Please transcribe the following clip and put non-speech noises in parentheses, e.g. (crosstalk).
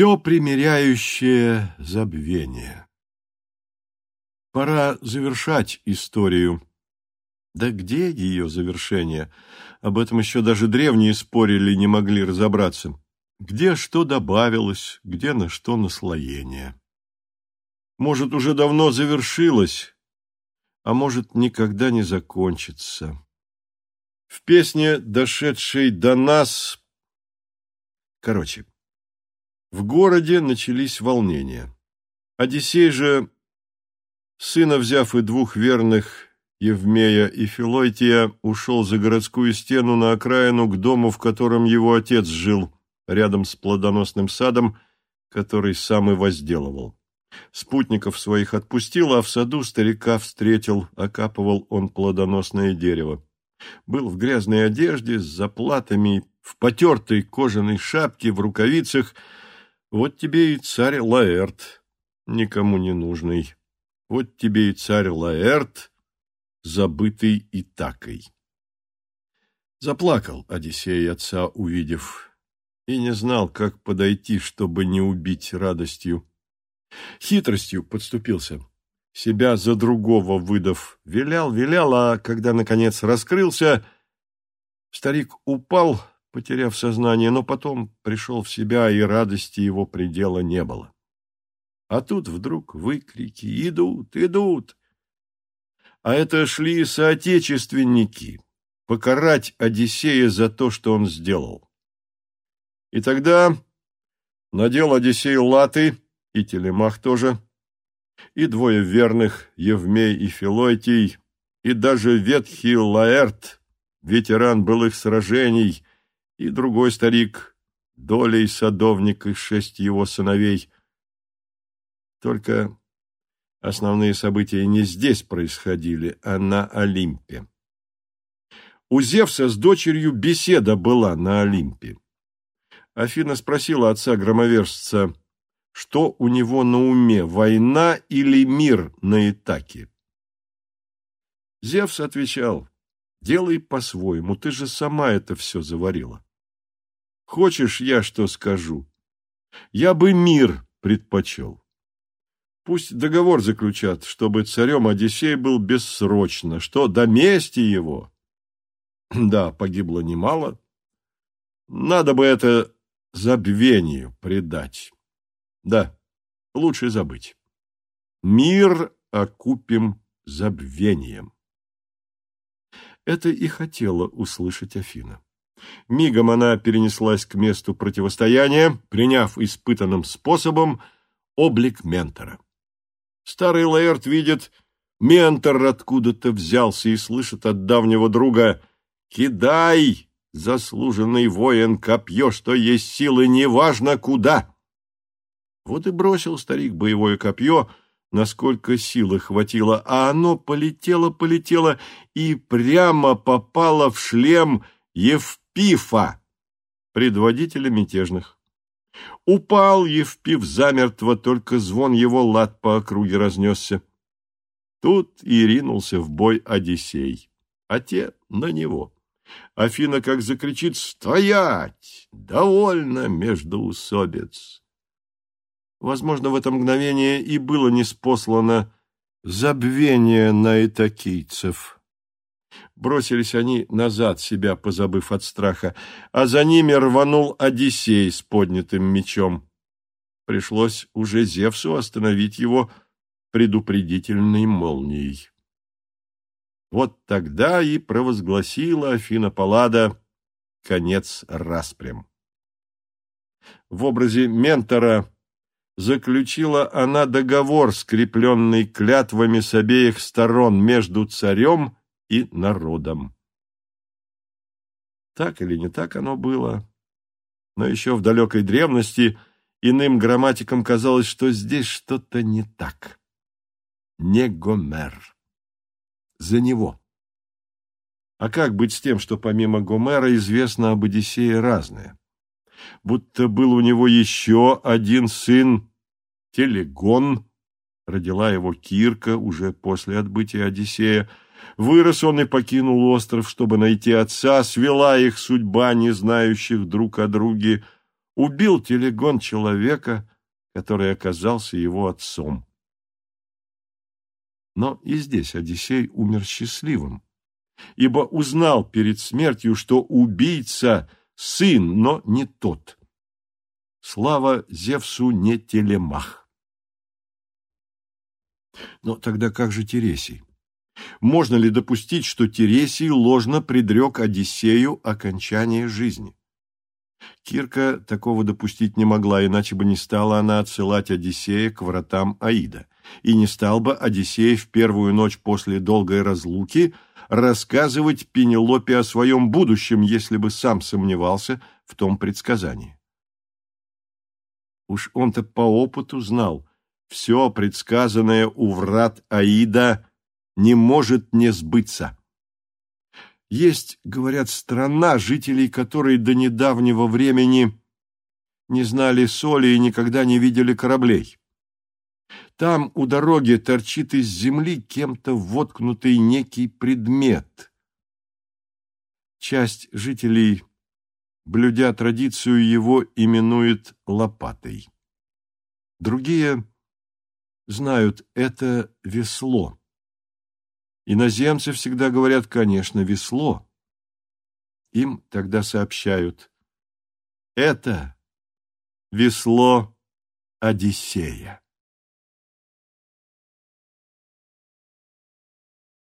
Все примиряющее забвение. Пора завершать историю. Да где ее завершение? Об этом еще даже древние спорили, не могли разобраться. Где что добавилось, где на что наслоение. Может, уже давно завершилось, а может, никогда не закончится. В песне, дошедшей до нас... Короче, в городе начались волнения. Одиссей же, сына взяв и двух верных, Евмея и Филойтия, ушел за городскую стену на окраину к дому, в котором его отец жил, рядом с плодоносным садом, который сам и возделывал. Спутников своих отпустил, а в саду старика встретил, окапывал он плодоносное дерево. Был в грязной одежде, с заплатами, в потертой кожаной шапке, в рукавицах – вот тебе и царь Лаэрт, никому не нужный. Вот тебе и царь Лаэрт, забытый Итакой. Заплакал Одиссей отца, увидев, и не знал, как подойти, чтобы не убить радостью. Хитростью подступился, себя за другого выдав, вилял, вилял, а когда, наконец, раскрылся, старик упал, потеряв сознание, но потом пришел в себя, и радости его предела не было. А тут вдруг выкрики «Идут! Идут!» А это шли соотечественники покарать Одиссея за то, что он сделал. И тогда надел Одиссей латы, и Телемах тоже, и двое верных, Евмей и Филойтий, и даже ветхий Лаэрт, ветеран былых сражений, и другой старик, долей садовник и шесть его сыновей. Только основные события не здесь происходили, а на Олимпе. У Зевса с дочерью беседа была на Олимпе. Афина спросила отца громовержца, что у него на уме, война или мир на Итаке. Зевс отвечал, делай по-своему, ты же сама это все заварила. Хочешь, я что скажу? Я бы мир предпочел. Пусть договор заключат, чтобы царем Одиссей был бессрочно, что до мести его. (clears throat) Да, погибло немало. Надо бы это забвению предать. Да, лучше забыть. Мир окупим забвением. Это и хотела услышать Афина. Мигом она перенеслась к месту противостояния, приняв испытанным способом облик ментора. Старый Лаэрт видит, ментор откуда-то взялся и слышит от давнего друга «Кидай, заслуженный воин, копье, что есть силы, неважно куда!» Вот и бросил старик боевое копье, насколько силы хватило, а оно полетело-полетело и прямо попало в шлем Евпатия Евпифа, предводителя мятежных. Упал Евпиф замертво, только звон его лад по округе разнесся. Тут и ринулся в бой Одиссей, а те на него. Афина как закричит «Стоять! Довольно, междоусобец!» Возможно, в это мгновение и было неспослано забвение на итакийцев. Бросились они назад, себя позабыв от страха, а за ними рванул Одиссей с поднятым мечом. Пришлось уже Зевсу остановить его предупредительной молнией. Вот тогда и провозгласила Афина Паллада конец распрям. В образе ментора заключила она договор, скрепленный клятвами с обеих сторон между царем и народом. Так или не так оно было, но еще в далекой древности иным грамматикам казалось, что здесь что-то не так. Не Гомер. За него. А как быть с тем, что помимо Гомера известно об Одиссее разное? Будто был у него еще один сын, Телегон, родила его Кирка уже после отбытия Одиссея, Вырос он и покинул остров, чтобы найти отца, свела их судьба, не знающих друг о друге. убил телегон человека, который оказался его отцом. Но и здесь Одиссей умер счастливым, ибо узнал перед смертью, что убийца – сын, но не тот. Слава Зевсу не телемах. Но тогда как же Тересий? Можно ли допустить, что Тересий ложно предрек Одиссею окончание жизни? Кирка такого допустить не могла, иначе бы не стала она отсылать Одиссея к вратам Аида, и не стал бы Одиссей в первую ночь после долгой разлуки рассказывать Пенелопе о своем будущем, если бы сам сомневался в том предсказании. Уж он-то по опыту знал, все предсказанное у врат Аида не может не сбыться. Есть, говорят, страна, жителей которой до недавнего времени не знали соли и никогда не видели кораблей. Там у дороги торчит из земли кем-то воткнутый некий предмет. Часть жителей, блюдя традицию, его именует лопатой. Другие знают это весло. Иноземцы всегда говорят, конечно, весло. Им тогда сообщают, это весло Одиссея.